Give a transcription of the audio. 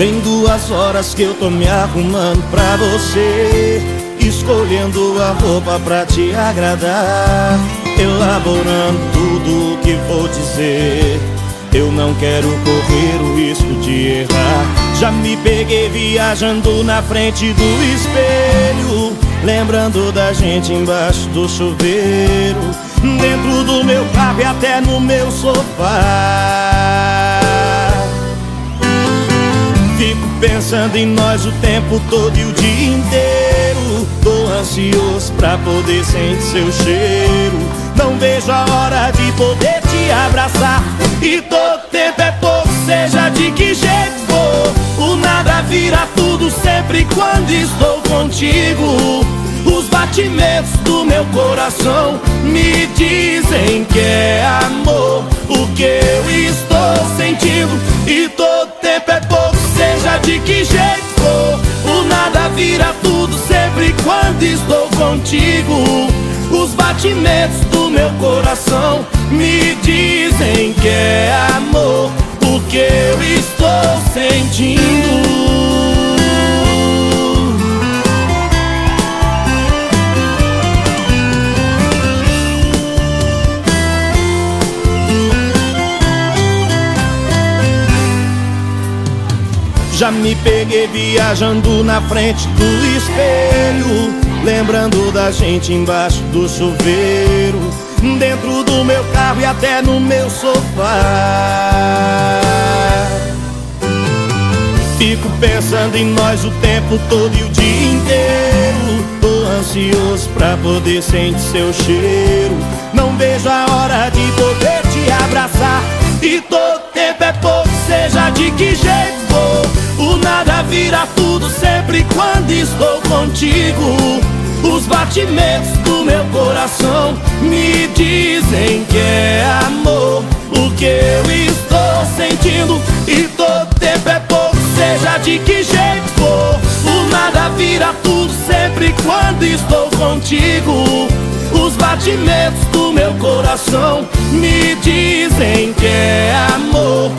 Tem duas horas que eu tô me arrumando pra você Escolhendo a roupa pra te agradar Elaborando tudo o que vou dizer. Eu não quero correr o risco de errar. Já me peguei viajando na frente do espelho Lembrando da gente embaixo do chuveiro Dentro do meu carro e até no meu sofá Pensando em nós o tempo todo e o dia inteiro. Tô ansioso pra poder sentir seu cheiro. Não vejo a hora de poder te abraçar. E todo tempo é pouco, seja de que jeito for. O nada vira tudo sempre quando estou contigo. Os batimentos do meu coração me dizem que é amor O que eu estou sentindo. E pouco seja de que jeito for, o nada vira tudo sempre quando estou contigo. Os batimentos do meu coração me dizem que é amor, o que eu estou Já me peguei viajando na frente do espelho Lembrando da gente embaixo do chuveiro Dentro do meu carro e até no meu sofá. Fico pensando em nós o tempo todo e o dia inteiro. Tô ansioso pra poder sentir seu cheiro. Não vejo a hora de poder te abraçar. E todo tempo é pouco, seja de que jeito for vira tudo sempre quando estou contigo. Os batimentos do meu coração me dizem que é amor. O que eu estou sentindo e todo tempo é pouco, seja de que jeito for. O nada vira tudo sempre quando estou contigo. Os batimentos do meu coração me dizem que é amor.